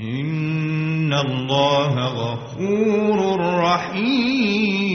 إن الله غفور رحيم